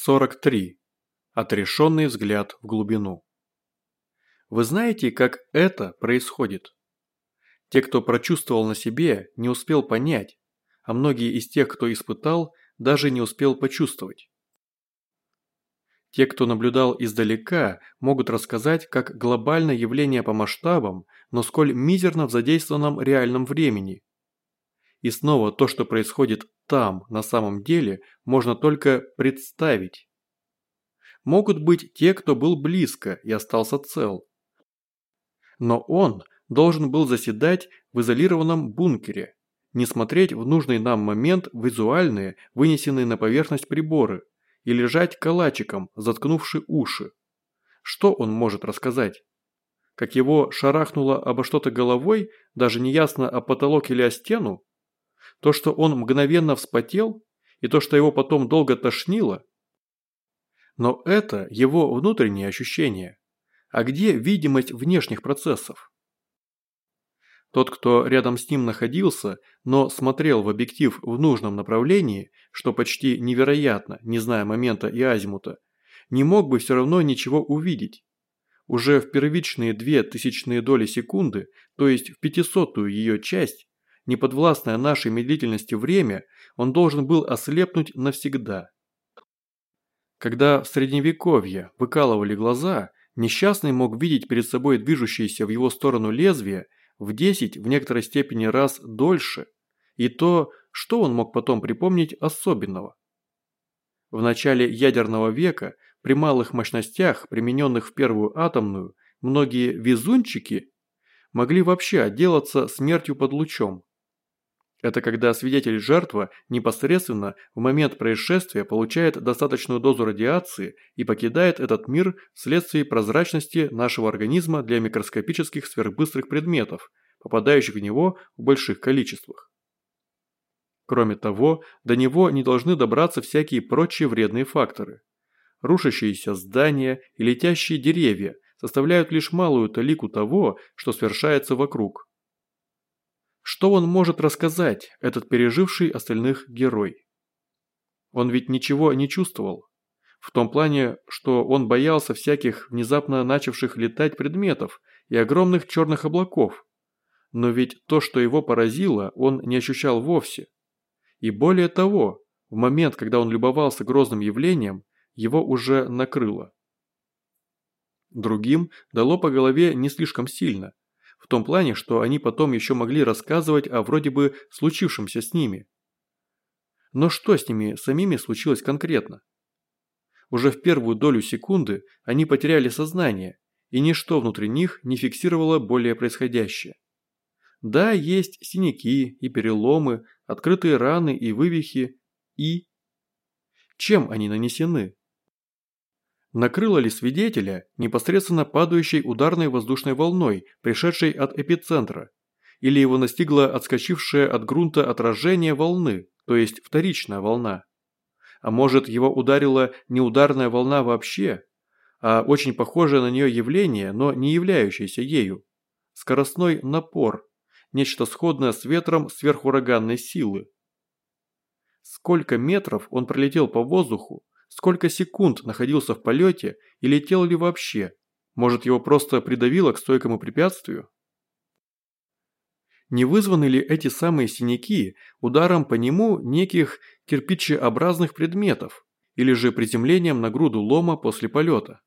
43. Отрешенный взгляд в глубину. Вы знаете, как это происходит? Те, кто прочувствовал на себе, не успел понять, а многие из тех, кто испытал, даже не успел почувствовать. Те, кто наблюдал издалека, могут рассказать, как глобальное явление по масштабам, но сколь мизерно в задействованном реальном времени. И снова то, что происходит там, на самом деле, можно только представить. Могут быть те, кто был близко и остался цел. Но он должен был заседать в изолированном бункере, не смотреть в нужный нам момент визуальные, вынесенные на поверхность приборы, и лежать калачиком, заткнувши уши. Что он может рассказать? Как его шарахнуло обо что-то головой, даже не ясно о потолок или о стену? То, что он мгновенно вспотел, и то, что его потом долго тошнило? Но это его внутренние ощущения. А где видимость внешних процессов? Тот, кто рядом с ним находился, но смотрел в объектив в нужном направлении, что почти невероятно, не зная момента и азимута, не мог бы все равно ничего увидеть. Уже в первичные две тысячные доли секунды, то есть в пятисотую ее часть, неподвластное нашей медлительности время, он должен был ослепнуть навсегда. Когда в средневековье выкалывали глаза, несчастный мог видеть перед собой движущееся в его сторону лезвие в 10 в некоторой степени раз дольше, и то, что он мог потом припомнить особенного. В начале ядерного века при малых мощностях, примененных в первую атомную, многие везунчики могли вообще отделаться смертью под лучом. Это когда свидетель-жертва непосредственно в момент происшествия получает достаточную дозу радиации и покидает этот мир вследствие прозрачности нашего организма для микроскопических сверхбыстрых предметов, попадающих в него в больших количествах. Кроме того, до него не должны добраться всякие прочие вредные факторы. Рушащиеся здания и летящие деревья составляют лишь малую талику того, что совершается вокруг. Что он может рассказать, этот переживший остальных герой? Он ведь ничего не чувствовал. В том плане, что он боялся всяких внезапно начавших летать предметов и огромных черных облаков. Но ведь то, что его поразило, он не ощущал вовсе. И более того, в момент, когда он любовался грозным явлением, его уже накрыло. Другим дало по голове не слишком сильно, в том плане, что они потом еще могли рассказывать о вроде бы случившемся с ними. Но что с ними самими случилось конкретно? Уже в первую долю секунды они потеряли сознание, и ничто внутри них не фиксировало более происходящее. Да, есть синяки и переломы, открытые раны и вывихи, и... Чем они нанесены? Накрыло ли свидетеля непосредственно падающей ударной воздушной волной, пришедшей от эпицентра, или его настигло отскочившее от грунта отражение волны, то есть вторичная волна. А может его ударила не ударная волна вообще, а очень похожее на нее явление, но не являющееся ею. Скоростной напор, нечто сходное с ветром сверхураганной силы. Сколько метров он пролетел по воздуху, Сколько секунд находился в полете и летел ли вообще? Может, его просто придавило к стойкому препятствию? Не вызваны ли эти самые синяки ударом по нему неких кирпичеобразных предметов или же приземлением на груду лома после полета?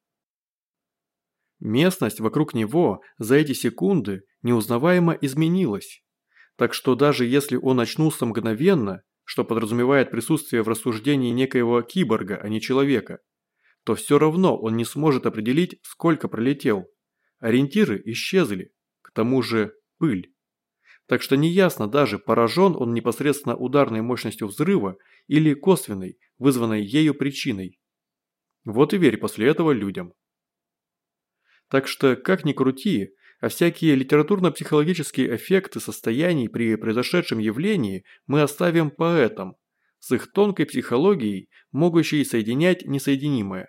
Местность вокруг него за эти секунды неузнаваемо изменилась, так что даже если он очнулся мгновенно, что подразумевает присутствие в рассуждении некоего киборга, а не человека, то все равно он не сможет определить, сколько пролетел. Ориентиры исчезли, к тому же пыль. Так что неясно даже, поражен он непосредственно ударной мощностью взрыва или косвенной, вызванной ею причиной. Вот и верь после этого людям. Так что, как ни крути, а всякие литературно-психологические эффекты состояний при произошедшем явлении мы оставим поэтам, с их тонкой психологией, могущей соединять несоединимое.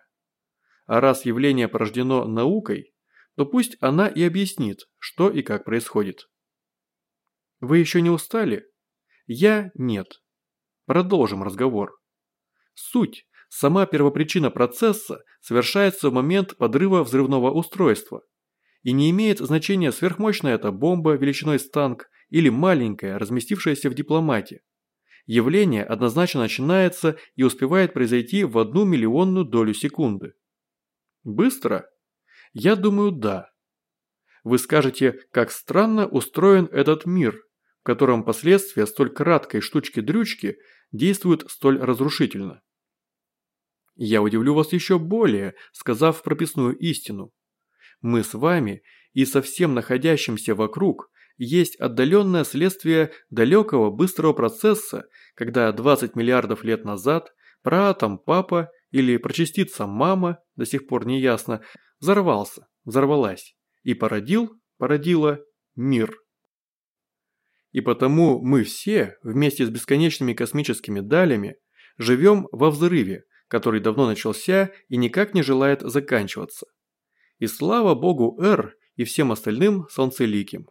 А раз явление порождено наукой, то пусть она и объяснит, что и как происходит. Вы еще не устали? Я – нет. Продолжим разговор. Суть Сама первопричина процесса совершается в момент подрыва взрывного устройства. И не имеет значения сверхмощная эта бомба величиной с танк или маленькая, разместившаяся в дипломате. Явление однозначно начинается и успевает произойти в одну миллионную долю секунды. Быстро? Я думаю, да. Вы скажете, как странно устроен этот мир, в котором последствия столь краткой штучки-дрючки действуют столь разрушительно. Я удивлю вас еще более, сказав прописную истину. Мы с вами и со всем находящимся вокруг есть отдаленное следствие далекого быстрого процесса, когда 20 миллиардов лет назад праатом папа или прочастица мама, до сих пор не ясно, взорвался, взорвалась и породил, породила мир. И потому мы все, вместе с бесконечными космическими далями, живем во взрыве, который давно начался и никак не желает заканчиваться. И слава богу Р и всем остальным солнцеликим.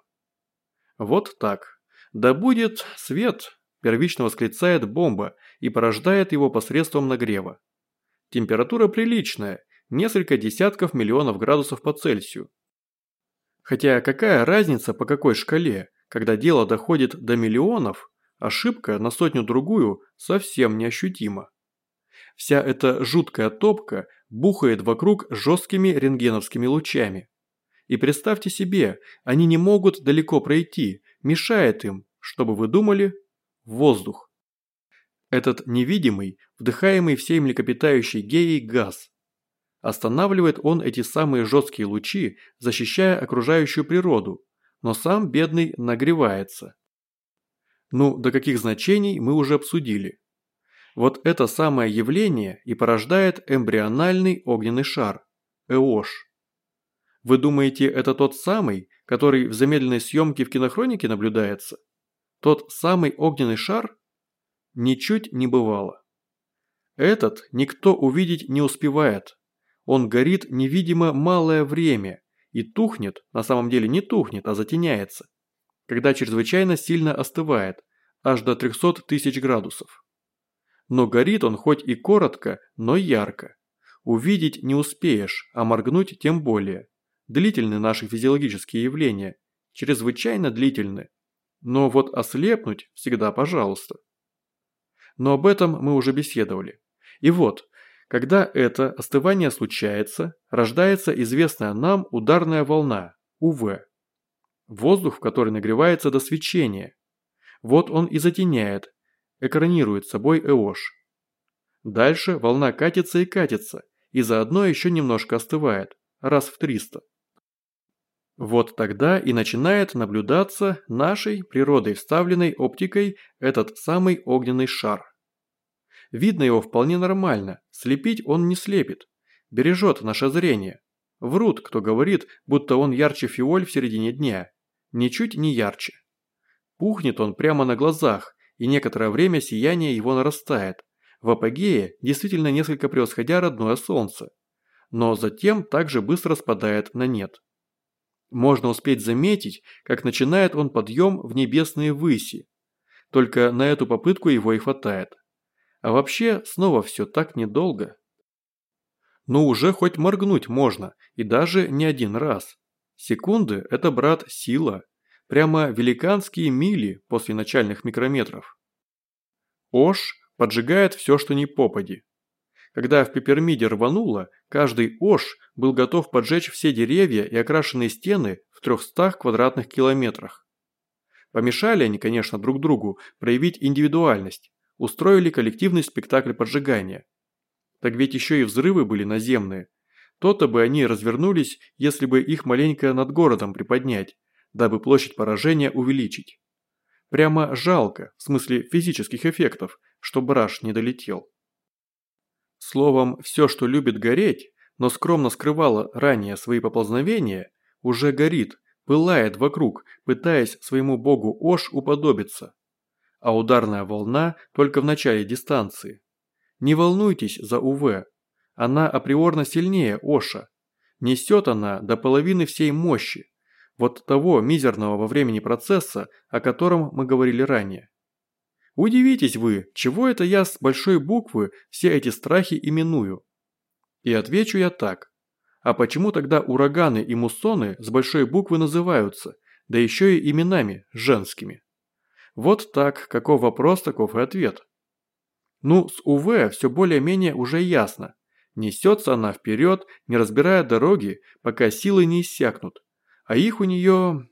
Вот так. Да будет свет, первично восклицает бомба и порождает его посредством нагрева. Температура приличная, несколько десятков миллионов градусов по Цельсию. Хотя какая разница по какой шкале, когда дело доходит до миллионов, ошибка на сотню-другую совсем неощутима. Вся эта жуткая топка бухает вокруг жесткими рентгеновскими лучами. И представьте себе, они не могут далеко пройти, мешает им, чтобы вы думали, воздух. Этот невидимый, вдыхаемый всей млекопитающей геей газ. Останавливает он эти самые жесткие лучи, защищая окружающую природу, но сам бедный нагревается. Ну, до каких значений мы уже обсудили. Вот это самое явление и порождает эмбриональный огненный шар – ЭОШ. Вы думаете, это тот самый, который в замедленной съемке в кинохронике наблюдается? Тот самый огненный шар? Ничуть не бывало. Этот никто увидеть не успевает. Он горит невидимо малое время и тухнет, на самом деле не тухнет, а затеняется, когда чрезвычайно сильно остывает, аж до 300 тысяч градусов. Но горит он хоть и коротко, но ярко. Увидеть не успеешь, а моргнуть тем более. Длительны наши физиологические явления, чрезвычайно длительны. Но вот ослепнуть всегда пожалуйста. Но об этом мы уже беседовали. И вот, когда это остывание случается, рождается известная нам ударная волна, УВ. Воздух, который нагревается до свечения. Вот он и затеняет, экранирует собой ЭОШ. Дальше волна катится и катится, и заодно еще немножко остывает, раз в 300. Вот тогда и начинает наблюдаться нашей природой вставленной оптикой этот самый огненный шар. Видно его вполне нормально, слепить он не слепит, бережет наше зрение. Врут, кто говорит, будто он ярче фиоль в середине дня. Ничуть не ярче. Пухнет он прямо на глазах, и некоторое время сияние его нарастает. В апогее действительно несколько превосходя родное солнце. Но затем также быстро спадает на нет. Можно успеть заметить, как начинает он подъем в небесные выси. Только на эту попытку его и хватает. А вообще, снова все так недолго. Но уже хоть моргнуть можно, и даже не один раз. Секунды – это, брат, сила. Прямо великанские мили после начальных микрометров. Ош поджигает все, что не попади. Когда в Пепермиде рвануло, каждый Ош был готов поджечь все деревья и окрашенные стены в 300 квадратных километрах. Помешали они, конечно, друг другу проявить индивидуальность, устроили коллективный спектакль поджигания. Так ведь еще и взрывы были наземные. То-то бы они развернулись, если бы их маленько над городом приподнять, дабы площадь поражения увеличить. Прямо жалко, в смысле физических эффектов, что браш не долетел. Словом, все, что любит гореть, но скромно скрывало ранее свои поползновения, уже горит, пылает вокруг, пытаясь своему богу Ош уподобиться. А ударная волна только в начале дистанции. Не волнуйтесь за УВ, она априорно сильнее Оша. Несет она до половины всей мощи, вот того мизерного во времени процесса, о котором мы говорили ранее. Удивитесь вы, чего это я с большой буквы все эти страхи именую? И отвечу я так. А почему тогда ураганы и муссоны с большой буквы называются, да еще и именами женскими? Вот так, каков вопрос, таков и ответ. Ну, с УВ все более-менее уже ясно. Несется она вперед, не разбирая дороги, пока силы не иссякнут. А их у нее...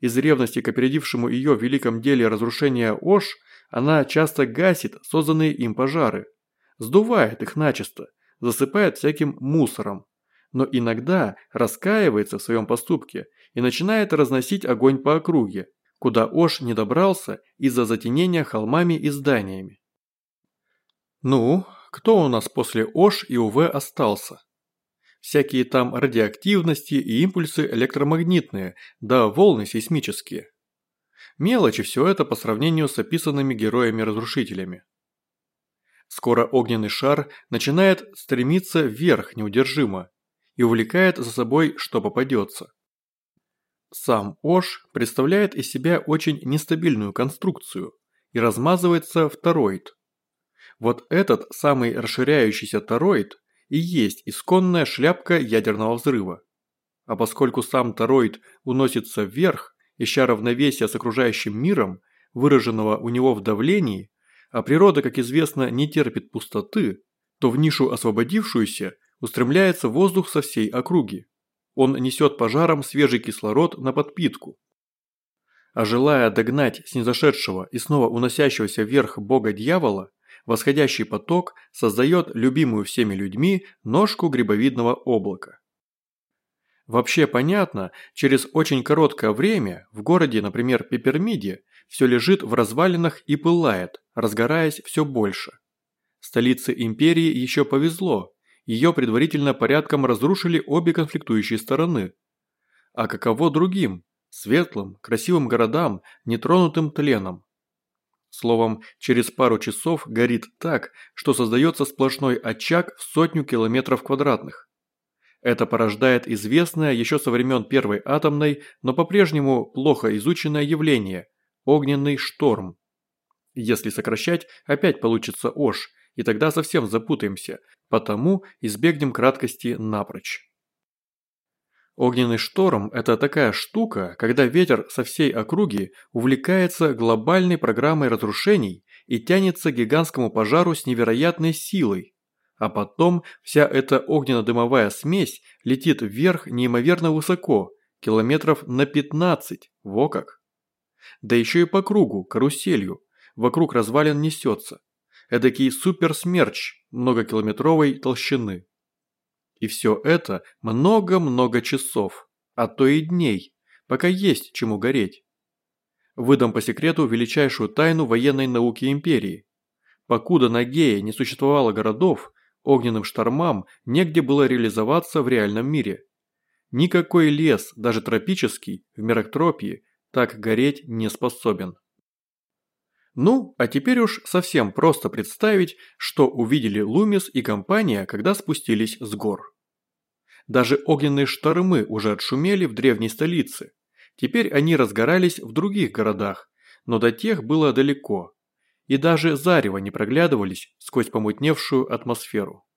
Из ревности к опередившему ее в великом деле разрушения Ош, она часто гасит созданные им пожары. Сдувает их начисто, засыпает всяким мусором. Но иногда раскаивается в своем поступке и начинает разносить огонь по округе, куда Ош не добрался из-за затенения холмами и зданиями. Ну, кто у нас после ОШ и УВ остался? Всякие там радиоактивности и импульсы электромагнитные, да волны сейсмические. Мелочи все это по сравнению с описанными героями-разрушителями. Скоро огненный шар начинает стремиться вверх неудержимо и увлекает за собой, что попадется. Сам Ош представляет из себя очень нестабильную конструкцию и размазывается в тороид. Вот этот самый расширяющийся тороид и есть исконная шляпка ядерного взрыва. А поскольку сам тороид уносится вверх, ища равновесия с окружающим миром, выраженного у него в давлении, а природа, как известно, не терпит пустоты, то в нишу освободившуюся устремляется воздух со всей округи. Он несет пожаром свежий кислород на подпитку. А желая догнать снизошедшего и снова уносящегося вверх бога-дьявола, восходящий поток создает любимую всеми людьми ножку грибовидного облака. Вообще понятно, через очень короткое время в городе, например, Пепермиде, все лежит в развалинах и пылает, разгораясь все больше. Столице империи еще повезло, ее предварительно порядком разрушили обе конфликтующие стороны. А каково другим, светлым, красивым городам, нетронутым тленом? Словом, через пару часов горит так, что создается сплошной очаг в сотню километров квадратных. Это порождает известное еще со времен первой атомной, но по-прежнему плохо изученное явление – огненный шторм. Если сокращать, опять получится ОШ, и тогда совсем запутаемся, потому избегнем краткости напрочь. Огненный шторм – это такая штука, когда ветер со всей округи увлекается глобальной программой разрушений и тянется к гигантскому пожару с невероятной силой. А потом вся эта огненно-дымовая смесь летит вверх неимоверно высоко, километров на 15, во как. Да еще и по кругу, каруселью, вокруг развалин несется. Эдакий суперсмерч многокилометровой толщины. И все это много-много часов, а то и дней, пока есть чему гореть. Выдам по секрету величайшую тайну военной науки империи. Покуда на Гее не существовало городов, огненным штормам негде было реализоваться в реальном мире. Никакой лес, даже тропический, в Мерактропии, так гореть не способен. Ну, а теперь уж совсем просто представить, что увидели Лумис и компания, когда спустились с гор. Даже огненные штормы уже отшумели в древней столице. Теперь они разгорались в других городах, но до тех было далеко. И даже зарево не проглядывались сквозь помутневшую атмосферу.